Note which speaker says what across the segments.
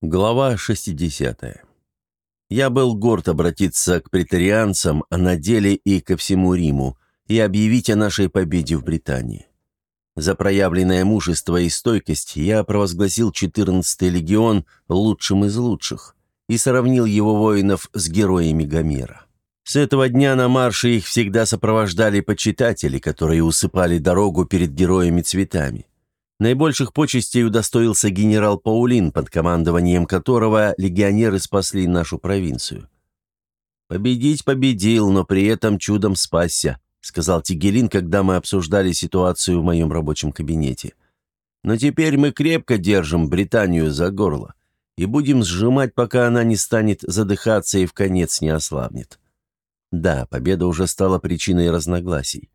Speaker 1: Глава 60. Я был горд обратиться к претарианцам, а на деле и ко всему Риму, и объявить о нашей победе в Британии. За проявленное мужество и стойкость я провозгласил 14-й легион лучшим из лучших и сравнил его воинов с героями Гомера. С этого дня на марше их всегда сопровождали почитатели, которые усыпали дорогу перед героями цветами. Наибольших почестей удостоился генерал Паулин, под командованием которого легионеры спасли нашу провинцию. «Победить победил, но при этом чудом спасся», — сказал Тигелин, когда мы обсуждали ситуацию в моем рабочем кабинете. «Но теперь мы крепко держим Британию за горло и будем сжимать, пока она не станет задыхаться и в конец не ослабнет». Да, победа уже стала причиной разногласий.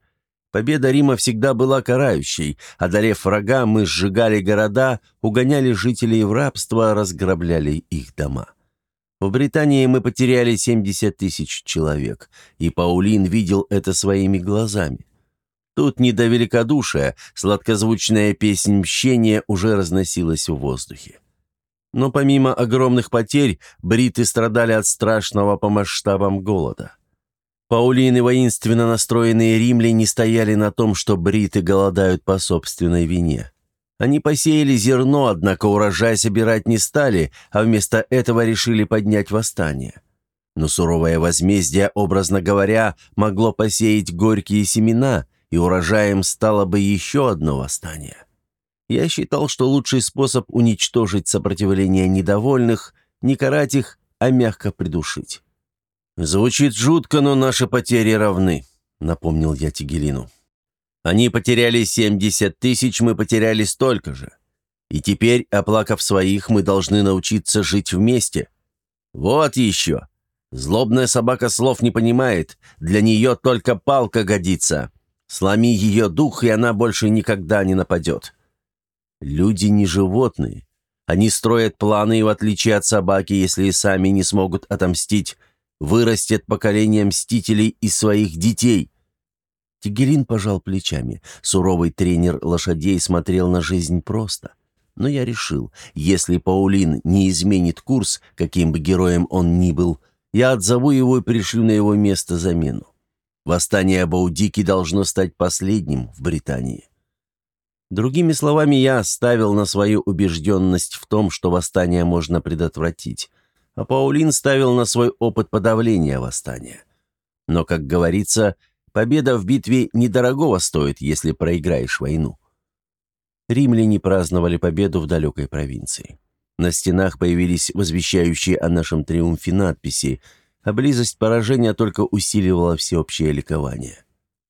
Speaker 1: Победа Рима всегда была карающей. Одолев врага, мы сжигали города, угоняли жителей в рабство, разграбляли их дома. В Британии мы потеряли 70 тысяч человек, и Паулин видел это своими глазами. Тут не до великодушия, сладкозвучная песнь мщения уже разносилась в воздухе. Но помимо огромных потерь, бриты страдали от страшного по масштабам голода. Паулин и воинственно настроенные римляне стояли на том, что бриты голодают по собственной вине. Они посеяли зерно, однако урожай собирать не стали, а вместо этого решили поднять восстание. Но суровое возмездие, образно говоря, могло посеять горькие семена, и урожаем стало бы еще одно восстание. Я считал, что лучший способ уничтожить сопротивление недовольных – не карать их, а мягко придушить. «Звучит жутко, но наши потери равны», — напомнил я Тигелину. «Они потеряли 70 тысяч, мы потеряли столько же. И теперь, оплакав своих, мы должны научиться жить вместе. Вот еще. Злобная собака слов не понимает, для нее только палка годится. Сломи ее дух, и она больше никогда не нападет. Люди не животные. Они строят планы, и в отличие от собаки, если и сами не смогут отомстить, вырастет поколение мстителей из своих детей. Тигелин пожал плечами. Суровый тренер лошадей смотрел на жизнь просто. Но я решил, если Паулин не изменит курс, каким бы героем он ни был, я отзову его и пришлю на его место замену. Восстание Баудики должно стать последним в Британии. Другими словами, я оставил на свою убежденность в том, что восстание можно предотвратить а Паулин ставил на свой опыт подавления восстания. Но, как говорится, победа в битве недорогого стоит, если проиграешь войну. Римляне праздновали победу в далекой провинции. На стенах появились возвещающие о нашем триумфе надписи, а близость поражения только усиливала всеобщее ликование.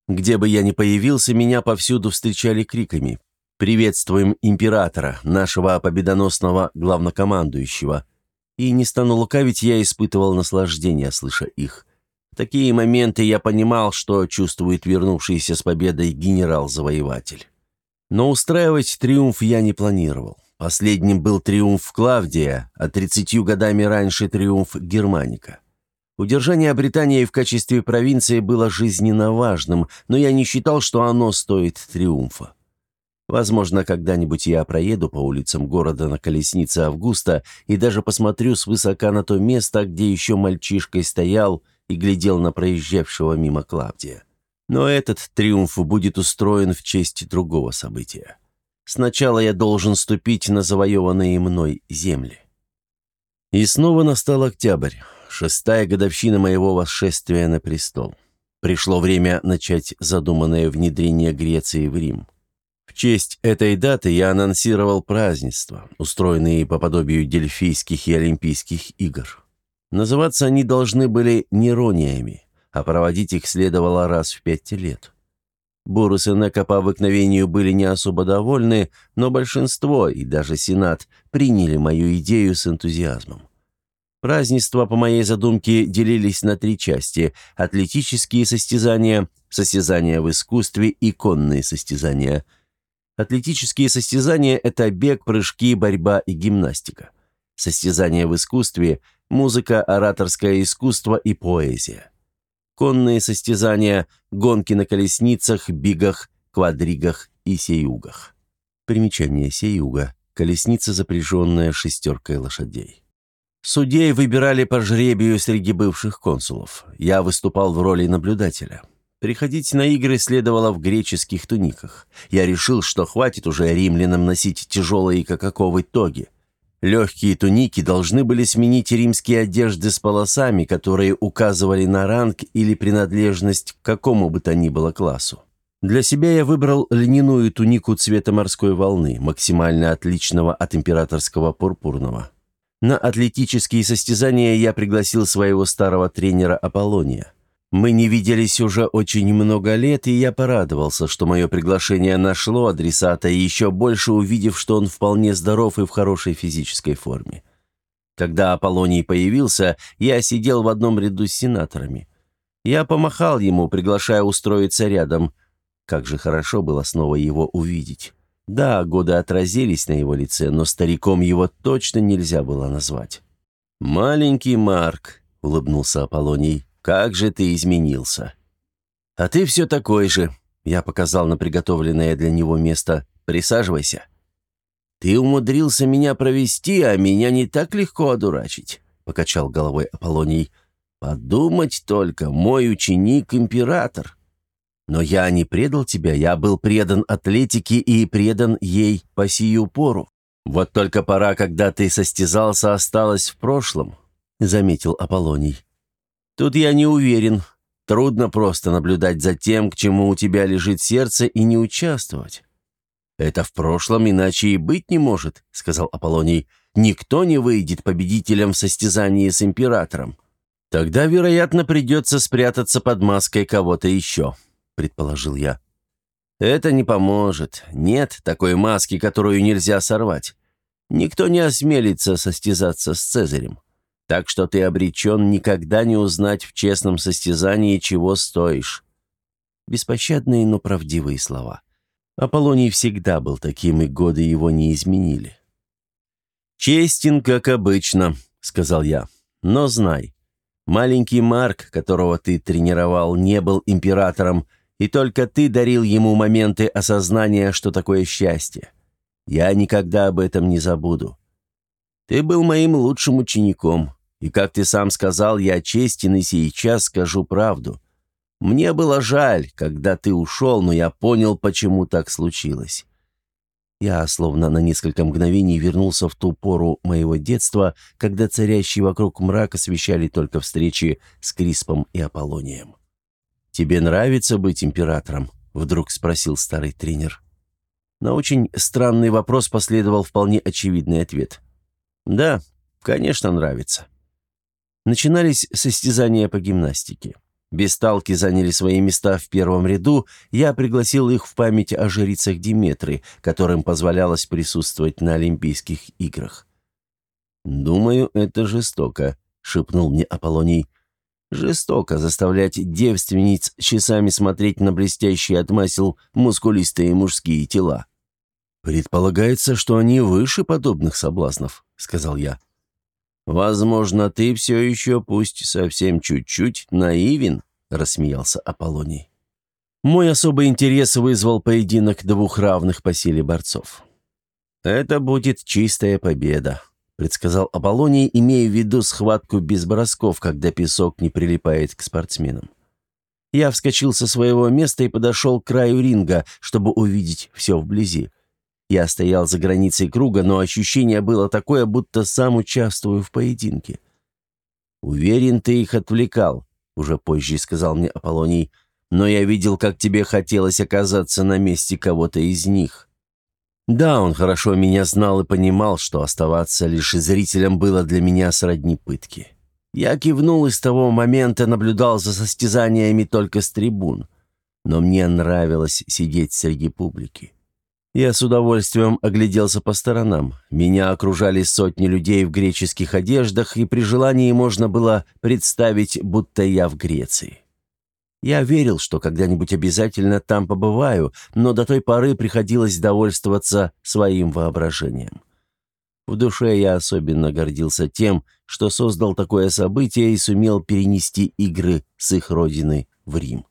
Speaker 1: Где бы я ни появился, меня повсюду встречали криками «Приветствуем императора, нашего победоносного главнокомандующего!» И не стану лукавить, я испытывал наслаждение, слыша их. В такие моменты я понимал, что чувствует вернувшийся с победой генерал-завоеватель. Но устраивать триумф я не планировал. Последним был триумф Клавдия, а тридцатью годами раньше триумф Германика. Удержание Британии в качестве провинции было жизненно важным, но я не считал, что оно стоит триумфа. Возможно, когда-нибудь я проеду по улицам города на колеснице Августа и даже посмотрю свысока на то место, где еще мальчишкой стоял и глядел на проезжавшего мимо Клавдия. Но этот триумф будет устроен в честь другого события. Сначала я должен ступить на завоеванные мной земли. И снова настал октябрь, шестая годовщина моего восшествия на престол. Пришло время начать задуманное внедрение Греции в Рим. В честь этой даты я анонсировал празднества, устроенные по подобию Дельфийских и Олимпийских игр. Называться они должны были нерониями, а проводить их следовало раз в пять лет. Бурус и Нека по обыкновению были не особо довольны, но большинство, и даже Сенат, приняли мою идею с энтузиазмом. Празднества, по моей задумке, делились на три части – атлетические состязания, состязания в искусстве и конные состязания – Атлетические состязания – это бег, прыжки, борьба и гимнастика. Состязания в искусстве – музыка, ораторское искусство и поэзия. Конные состязания – гонки на колесницах, бигах, квадригах и сеюгах. Примечание сеюга колесница, запряженная шестеркой лошадей. Судей выбирали по жребию среди бывших консулов. Я выступал в роли наблюдателя. Приходить на игры следовало в греческих туниках. Я решил, что хватит уже римлянам носить тяжелые какаковые тоги. Легкие туники должны были сменить римские одежды с полосами, которые указывали на ранг или принадлежность к какому бы то ни было классу. Для себя я выбрал льняную тунику цвета морской волны, максимально отличного от императорского пурпурного. На атлетические состязания я пригласил своего старого тренера Аполлония. Мы не виделись уже очень много лет, и я порадовался, что мое приглашение нашло адресата, и еще больше увидев, что он вполне здоров и в хорошей физической форме. Когда Аполлоний появился, я сидел в одном ряду с сенаторами. Я помахал ему, приглашая устроиться рядом. Как же хорошо было снова его увидеть. Да, годы отразились на его лице, но стариком его точно нельзя было назвать. «Маленький Марк», — улыбнулся Аполлоний, как же ты изменился!» «А ты все такой же», — я показал на приготовленное для него место. «Присаживайся». «Ты умудрился меня провести, а меня не так легко одурачить», — покачал головой Аполлоний. «Подумать только, мой ученик — император». «Но я не предал тебя, я был предан атлетике и предан ей по сию пору. Вот только пора, когда ты состязался, осталась в прошлом», — заметил Аполлоний. Тут я не уверен. Трудно просто наблюдать за тем, к чему у тебя лежит сердце, и не участвовать. «Это в прошлом иначе и быть не может», — сказал Аполлоний. «Никто не выйдет победителем в состязании с императором. Тогда, вероятно, придется спрятаться под маской кого-то еще», — предположил я. «Это не поможет. Нет такой маски, которую нельзя сорвать. Никто не осмелится состязаться с Цезарем. Так что ты обречен никогда не узнать в честном состязании, чего стоишь». Беспощадные, но правдивые слова. Аполлоний всегда был таким, и годы его не изменили. «Честен, как обычно», — сказал я. «Но знай, маленький Марк, которого ты тренировал, не был императором, и только ты дарил ему моменты осознания, что такое счастье. Я никогда об этом не забуду. Ты был моим лучшим учеником, и, как ты сам сказал, я честен и сейчас скажу правду. Мне было жаль, когда ты ушел, но я понял, почему так случилось. Я словно на несколько мгновений вернулся в ту пору моего детства, когда царящий вокруг мрак освещали только встречи с Криспом и Аполлонием. «Тебе нравится быть императором?» — вдруг спросил старый тренер. На очень странный вопрос последовал вполне очевидный ответ. Да, конечно, нравится. Начинались состязания по гимнастике. Бесталки заняли свои места в первом ряду, я пригласил их в память о жрицах Диметры, которым позволялось присутствовать на Олимпийских играх. «Думаю, это жестоко», — шепнул мне Аполлоний. «Жестоко заставлять девственниц часами смотреть на блестящие от масел мускулистые мужские тела». «Предполагается, что они выше подобных соблазнов», — сказал я. «Возможно, ты все еще, пусть совсем чуть-чуть, наивен», — рассмеялся Аполлоний. Мой особый интерес вызвал поединок двух равных по силе борцов. «Это будет чистая победа», — предсказал Аполлоний, имея в виду схватку без бросков, когда песок не прилипает к спортсменам. Я вскочил со своего места и подошел к краю ринга, чтобы увидеть все вблизи. Я стоял за границей круга, но ощущение было такое, будто сам участвую в поединке. «Уверен, ты их отвлекал», — уже позже сказал мне Аполлоний, «но я видел, как тебе хотелось оказаться на месте кого-то из них». Да, он хорошо меня знал и понимал, что оставаться лишь зрителем было для меня сродни пытки. Я кивнул и с того момента наблюдал за состязаниями только с трибун. Но мне нравилось сидеть среди публики. Я с удовольствием огляделся по сторонам. Меня окружали сотни людей в греческих одеждах, и при желании можно было представить, будто я в Греции. Я верил, что когда-нибудь обязательно там побываю, но до той поры приходилось довольствоваться своим воображением. В душе я особенно гордился тем, что создал такое событие и сумел перенести игры с их родины в Рим.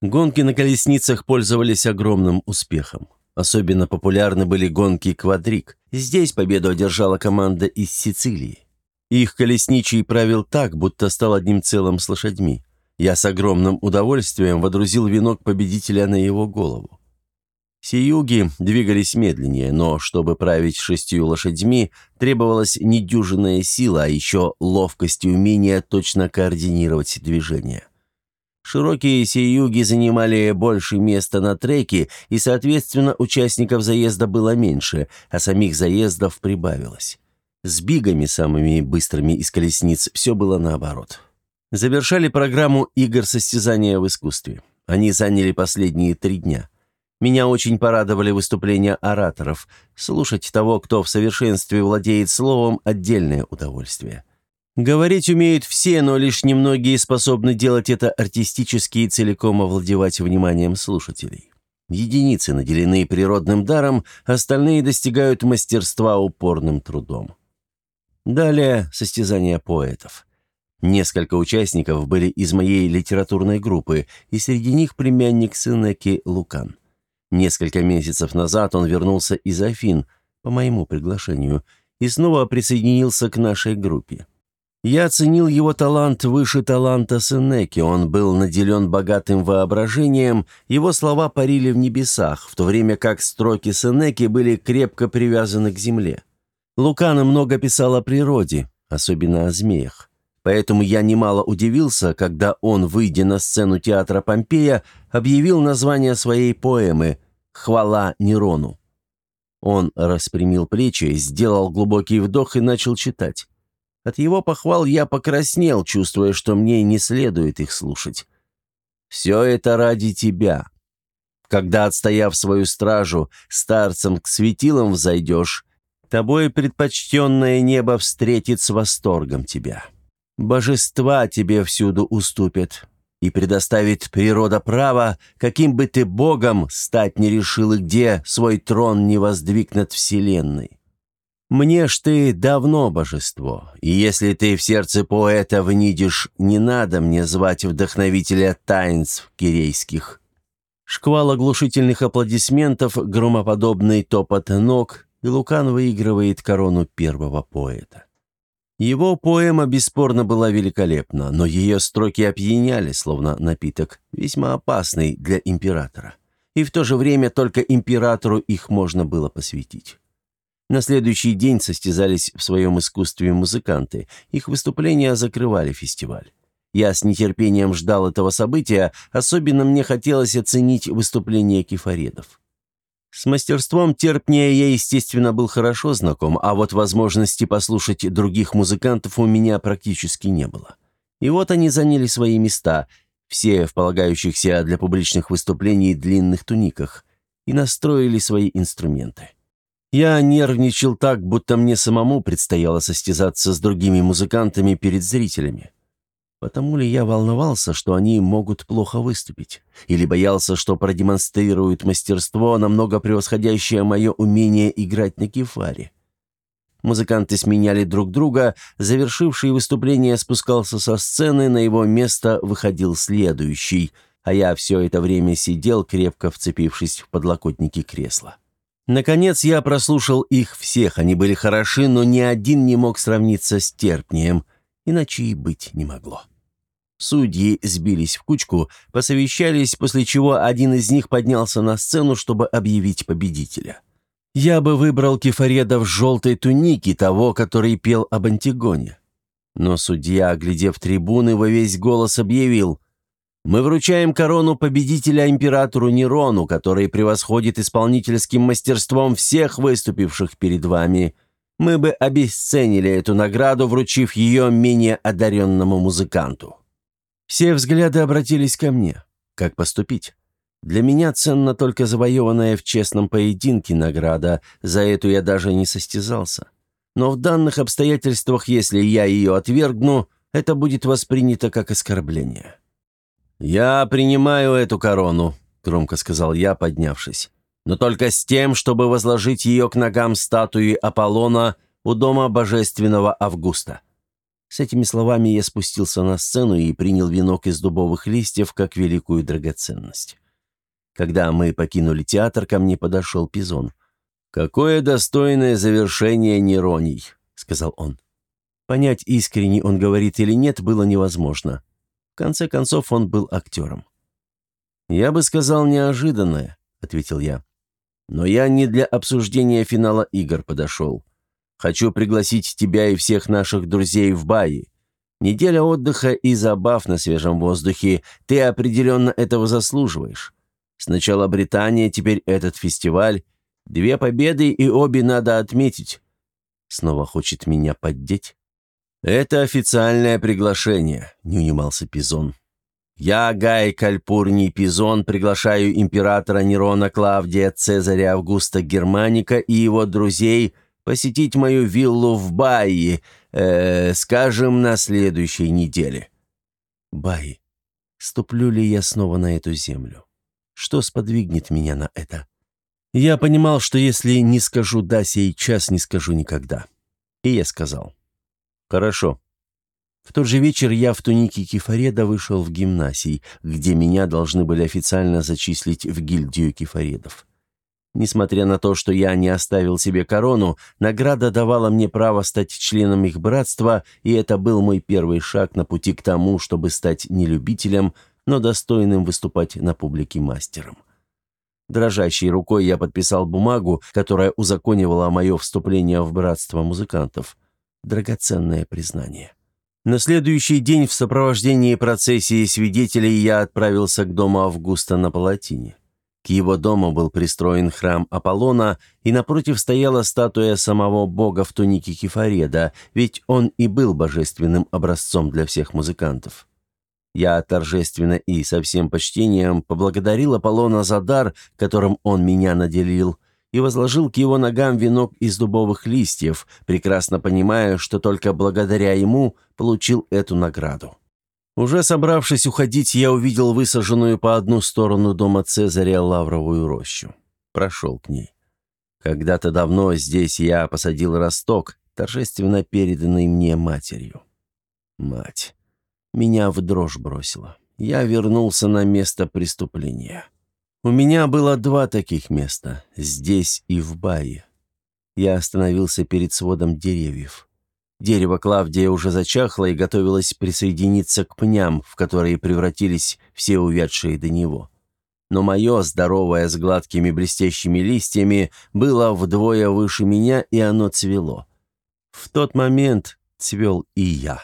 Speaker 1: Гонки на колесницах пользовались огромным успехом. Особенно популярны были гонки квадрик. Здесь победу одержала команда из Сицилии. Их колесничий правил так, будто стал одним целым с лошадьми. Я с огромным удовольствием водрузил венок победителя на его голову. Сиюги двигались медленнее, но чтобы править шестью лошадьми, требовалась недюжинная сила, а еще ловкость и умение точно координировать движение. Широкие сиюги занимали больше места на треке, и, соответственно, участников заезда было меньше, а самих заездов прибавилось. С бигами, самыми быстрыми из колесниц, все было наоборот. Завершали программу игр состязания в искусстве. Они заняли последние три дня. Меня очень порадовали выступления ораторов. Слушать того, кто в совершенстве владеет словом, отдельное удовольствие. Говорить умеют все, но лишь немногие способны делать это артистически и целиком овладевать вниманием слушателей. Единицы наделены природным даром, остальные достигают мастерства упорным трудом. Далее состязания поэтов. Несколько участников были из моей литературной группы, и среди них племянник Сынеки Лукан. Несколько месяцев назад он вернулся из Афин, по моему приглашению, и снова присоединился к нашей группе. Я оценил его талант выше таланта Сенеки, он был наделен богатым воображением, его слова парили в небесах, в то время как строки Сенеки были крепко привязаны к земле. Лукана много писал о природе, особенно о змеях. Поэтому я немало удивился, когда он, выйдя на сцену театра Помпея, объявил название своей поэмы «Хвала Нерону». Он распрямил плечи, сделал глубокий вдох и начал читать. От его похвал я покраснел, чувствуя, что мне не следует их слушать. «Все это ради тебя. Когда, отстояв свою стражу, старцем к светилам взойдешь, тобой предпочтенное небо встретит с восторгом тебя». Божества тебе всюду уступят, и предоставит природа право, каким бы ты богом стать не решил и где свой трон не воздвиг над вселенной. Мне ж ты давно божество, и если ты в сердце поэта внидишь, не надо мне звать вдохновителя таинств кирейских». Шквал оглушительных аплодисментов, громоподобный топот ног, и Лукан выигрывает корону первого поэта. Его поэма бесспорно была великолепна, но ее строки опьяняли, словно напиток, весьма опасный для императора. И в то же время только императору их можно было посвятить. На следующий день состязались в своем искусстве музыканты. Их выступления закрывали фестиваль. Я с нетерпением ждал этого события, особенно мне хотелось оценить выступление кефаредов. С мастерством терпния я, естественно, был хорошо знаком, а вот возможности послушать других музыкантов у меня практически не было. И вот они заняли свои места, все в полагающихся для публичных выступлений длинных туниках, и настроили свои инструменты. Я нервничал так, будто мне самому предстояло состязаться с другими музыкантами перед зрителями. Потому ли я волновался, что они могут плохо выступить? Или боялся, что продемонстрируют мастерство, намного превосходящее мое умение играть на кефаре? Музыканты сменяли друг друга, завершивший выступление спускался со сцены, на его место выходил следующий, а я все это время сидел, крепко вцепившись в подлокотники кресла. Наконец я прослушал их всех, они были хороши, но ни один не мог сравниться с терпнием, иначе и быть не могло. Судьи сбились в кучку, посовещались, после чего один из них поднялся на сцену, чтобы объявить победителя. Я бы выбрал кефареда в желтой тунике, того, который пел об Антигоне. Но судья, оглядев трибуны, во весь голос объявил «Мы вручаем корону победителя императору Нерону, который превосходит исполнительским мастерством всех выступивших перед вами. Мы бы обесценили эту награду, вручив ее менее одаренному музыканту». Все взгляды обратились ко мне. Как поступить? Для меня ценна только завоеванная в честном поединке награда, за эту я даже не состязался. Но в данных обстоятельствах, если я ее отвергну, это будет воспринято как оскорбление. «Я принимаю эту корону», — громко сказал я, поднявшись. «Но только с тем, чтобы возложить ее к ногам статуи Аполлона у дома божественного Августа». С этими словами я спустился на сцену и принял венок из дубовых листьев как великую драгоценность. Когда мы покинули театр, ко мне подошел Пизон. «Какое достойное завершение Нероний», — сказал он. Понять, искренне он говорит или нет, было невозможно. В конце концов, он был актером. «Я бы сказал неожиданное», — ответил я. «Но я не для обсуждения финала игр подошел. Хочу пригласить тебя и всех наших друзей в Баи. Неделя отдыха и забав на свежем воздухе. Ты определенно этого заслуживаешь. Сначала Британия, теперь этот фестиваль. Две победы, и обе надо отметить. Снова хочет меня поддеть? «Это официальное приглашение», — не унимался Пизон. «Я, Гай Кальпурний Пизон, приглашаю императора Нерона Клавдия Цезаря Августа Германика и его друзей посетить мою виллу в Баи, э, скажем, на следующей неделе». «Баи, ступлю ли я снова на эту землю? Что сподвигнет меня на это?» Я понимал, что если не скажу «да» сейчас, не скажу никогда. И я сказал «хорошо». В тот же вечер я в тунике кефареда вышел в гимнасий, где меня должны были официально зачислить в гильдию кефаредов. Несмотря на то, что я не оставил себе корону, награда давала мне право стать членом их братства, и это был мой первый шаг на пути к тому, чтобы стать не любителем, но достойным выступать на публике мастером. Дрожащей рукой я подписал бумагу, которая узаконивала мое вступление в братство музыкантов. Драгоценное признание. На следующий день в сопровождении процессии свидетелей я отправился к дому Августа на Палатине. К его дому был пристроен храм Аполлона, и напротив стояла статуя самого бога в тунике Кефареда, ведь он и был божественным образцом для всех музыкантов. Я торжественно и со всем почтением поблагодарил Аполлона за дар, которым он меня наделил, и возложил к его ногам венок из дубовых листьев, прекрасно понимая, что только благодаря ему получил эту награду. Уже собравшись уходить, я увидел высаженную по одну сторону дома Цезаря лавровую рощу. Прошел к ней. Когда-то давно здесь я посадил росток, торжественно переданный мне матерью. Мать. Меня в дрожь бросила. Я вернулся на место преступления. У меня было два таких места, здесь и в Бае. Я остановился перед сводом деревьев. Дерево Клавдия уже зачахло и готовилось присоединиться к пням, в которые превратились все увядшие до него. Но мое, здоровое, с гладкими блестящими листьями, было вдвое выше меня, и оно цвело. В тот момент цвел и я.